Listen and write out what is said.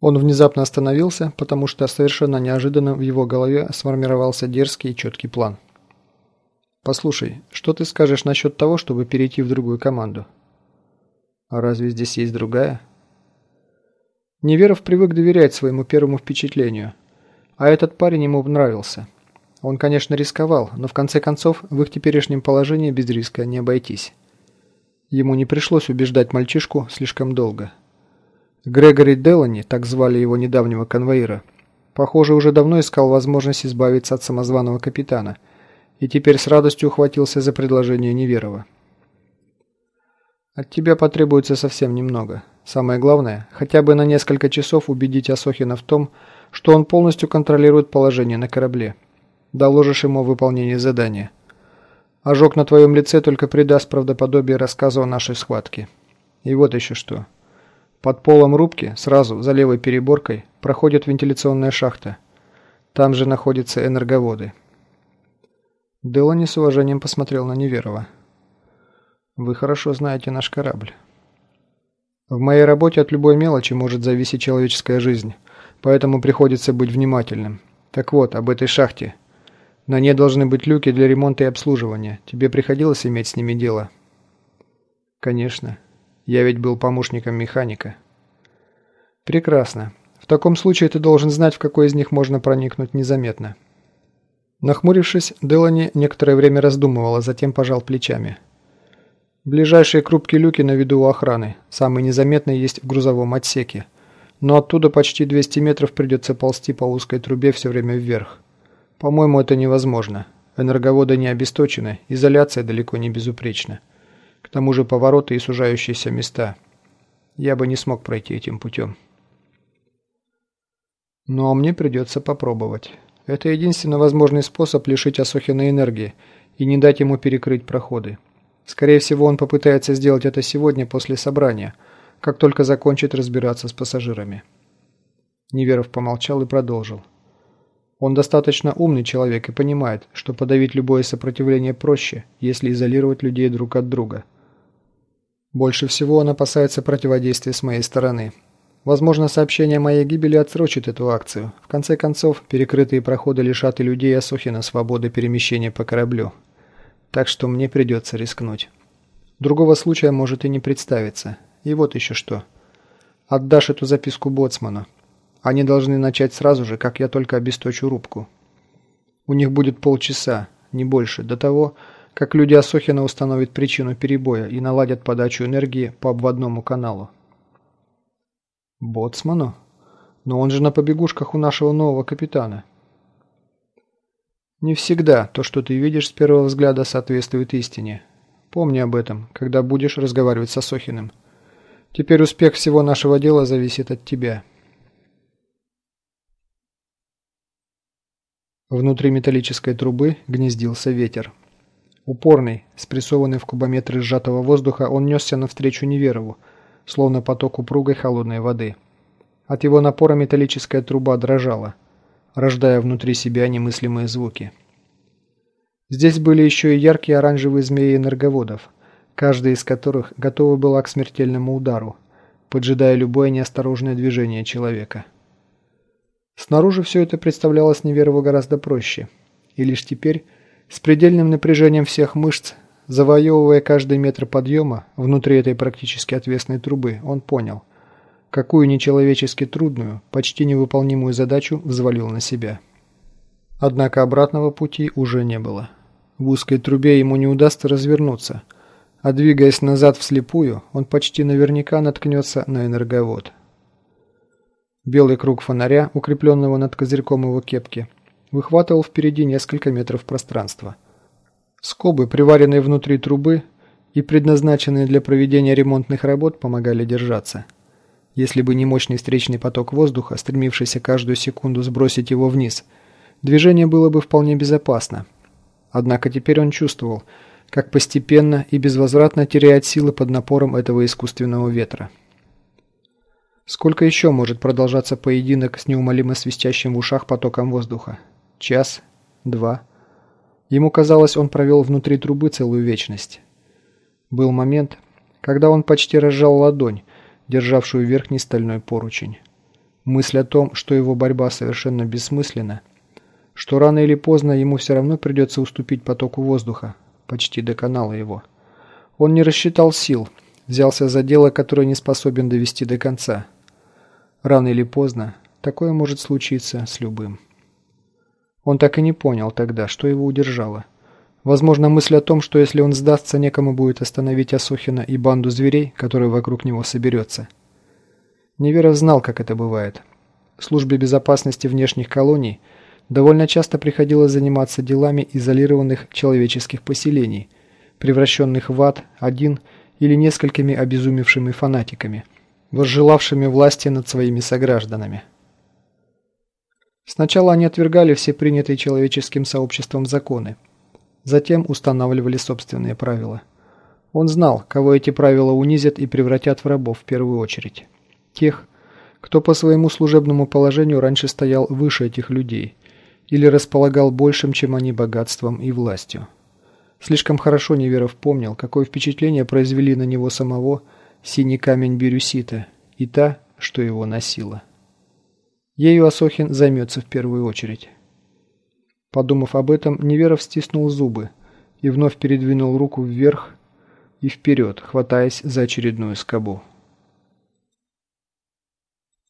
Он внезапно остановился, потому что совершенно неожиданно в его голове сформировался дерзкий и четкий план. «Послушай, что ты скажешь насчет того, чтобы перейти в другую команду?» «А разве здесь есть другая?» Неверов привык доверять своему первому впечатлению, а этот парень ему нравился. Он, конечно, рисковал, но в конце концов в их теперешнем положении без риска не обойтись. Ему не пришлось убеждать мальчишку слишком долго. Грегори Делани, так звали его недавнего конвоира, похоже, уже давно искал возможность избавиться от самозваного капитана и теперь с радостью ухватился за предложение Неверова. «От тебя потребуется совсем немного. Самое главное, хотя бы на несколько часов убедить Асохина в том, что он полностью контролирует положение на корабле. Доложишь ему выполнение задания. Ожог на твоем лице только придаст правдоподобие рассказу о нашей схватке. И вот еще что». Под полом рубки, сразу за левой переборкой, проходит вентиляционная шахта. Там же находятся энерговоды. Делани с уважением посмотрел на Неверова. «Вы хорошо знаете наш корабль». «В моей работе от любой мелочи может зависеть человеческая жизнь, поэтому приходится быть внимательным. Так вот, об этой шахте. На ней должны быть люки для ремонта и обслуживания. Тебе приходилось иметь с ними дело?» «Конечно. Я ведь был помощником механика. Прекрасно. В таком случае ты должен знать, в какой из них можно проникнуть незаметно. Нахмурившись, Делани некоторое время раздумывал, а затем пожал плечами. Ближайшие крупки люки на виду у охраны. Самый незаметный есть в грузовом отсеке. Но оттуда почти 200 метров придется ползти по узкой трубе все время вверх. По-моему, это невозможно. Энерговоды не обесточены, изоляция далеко не безупречна. К тому же повороты и сужающиеся места. Я бы не смог пройти этим путем. Но мне придется попробовать. Это единственно возможный способ лишить Асохина энергии и не дать ему перекрыть проходы. Скорее всего, он попытается сделать это сегодня после собрания, как только закончит разбираться с пассажирами. Неверов помолчал и продолжил. Он достаточно умный человек и понимает, что подавить любое сопротивление проще, если изолировать людей друг от друга – больше всего он опасается противодействия с моей стороны. Возможно, сообщение о моей гибели отсрочит эту акцию. В конце концов, перекрытые проходы лишат и людей Асухина свободы перемещения по кораблю. Так что мне придется рискнуть. Другого случая может и не представиться. И вот еще что. Отдашь эту записку боцману. Они должны начать сразу же, как я только обесточу рубку. У них будет полчаса, не больше, до того, как люди Асохина установят причину перебоя и наладят подачу энергии по обводному каналу. Боцману? Но он же на побегушках у нашего нового капитана. Не всегда то, что ты видишь с первого взгляда, соответствует истине. Помни об этом, когда будешь разговаривать с Асохиным. Теперь успех всего нашего дела зависит от тебя. Внутри металлической трубы гнездился ветер. Упорный, спрессованный в кубометры сжатого воздуха, он несся навстречу Неверову, словно поток упругой холодной воды. От его напора металлическая труба дрожала, рождая внутри себя немыслимые звуки. Здесь были еще и яркие оранжевые змеи энерговодов, каждый из которых готова была к смертельному удару, поджидая любое неосторожное движение человека. Снаружи все это представлялось Неверову гораздо проще, и лишь теперь с предельным напряжением всех мышц, завоевывая каждый метр подъема внутри этой практически отвесной трубы, он понял, какую нечеловечески трудную, почти невыполнимую задачу взвалил на себя. Однако обратного пути уже не было. В узкой трубе ему не удастся развернуться, а двигаясь назад вслепую, он почти наверняка наткнется на энерговод. Белый круг фонаря, укрепленного над козырьком его кепки, выхватывал впереди несколько метров пространства. Скобы, приваренные внутри трубы и предназначенные для проведения ремонтных работ, помогали держаться. Если бы не мощный встречный поток воздуха, стремившийся каждую секунду сбросить его вниз, движение было бы вполне безопасно. Однако теперь он чувствовал, как постепенно и безвозвратно теряет силы под напором этого искусственного ветра. Сколько еще может продолжаться поединок с неумолимо свистящим в ушах потоком воздуха? Час? Два? Ему казалось, он провел внутри трубы целую вечность. Был момент, когда он почти разжал ладонь, державшую верхний стальной поручень. Мысль о том, что его борьба совершенно бессмысленна, что рано или поздно ему все равно придется уступить потоку воздуха, почти до канала его. Он не рассчитал сил, взялся за дело, которое не способен довести до конца. Рано или поздно такое может случиться с любым. Он так и не понял тогда, что его удержало. Возможно, мысль о том, что если он сдастся, некому будет остановить Асохина и банду зверей, которые вокруг него соберется. Неверов знал, как это бывает. Службе безопасности внешних колоний довольно часто приходилось заниматься делами изолированных человеческих поселений, превращенных в ад один или несколькими обезумевшими фанатиками, возжелавшими власти над своими согражданами. Сначала они отвергали все принятые человеческим сообществом законы, затем устанавливали собственные правила. Он знал, кого эти правила унизят и превратят в рабов в первую очередь. Тех, кто по своему служебному положению раньше стоял выше этих людей или располагал большим, чем они, богатством и властью. Слишком хорошо Неверов помнил, какое впечатление произвели на него самого синий камень Бирюсита и та, что его носила. Ею Асохин займется в первую очередь. Подумав об этом, Неверов стиснул зубы и вновь передвинул руку вверх и вперед, хватаясь за очередную скобу.